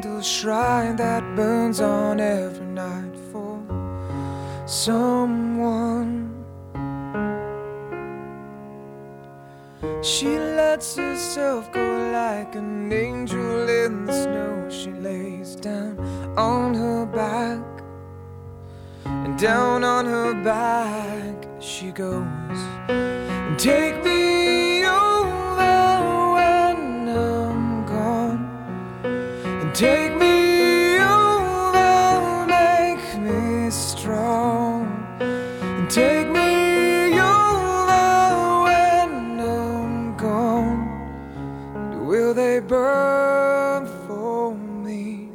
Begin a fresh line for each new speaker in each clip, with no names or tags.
candle shrine that burns on every night for someone. She lets herself go like an angel in the snow. She lays down on her back, and down on her back she goes. Take me take me over, make me strong, and take me over when I'm gone. Will they burn for me?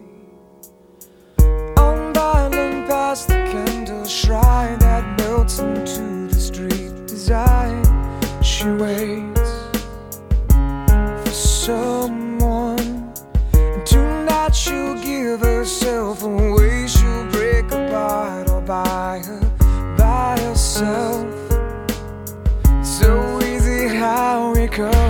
On violin past the candle shrine that melts into the street design. She waits for someone, how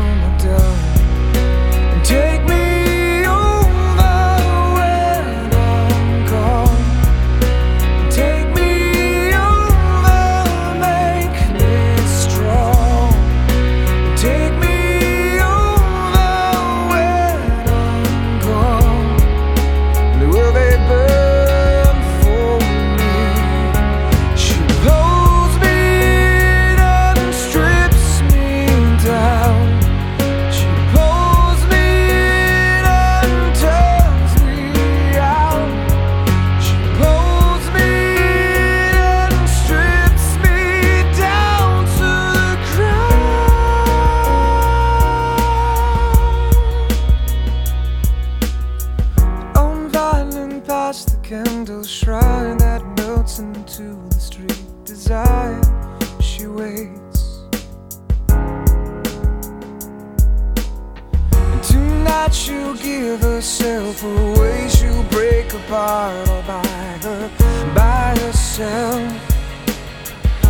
candle shrine that melts into the street desire. She waits. And tonight she'll give herself away. She'll break apart all by her, by herself.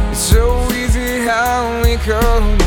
It's so easy how we come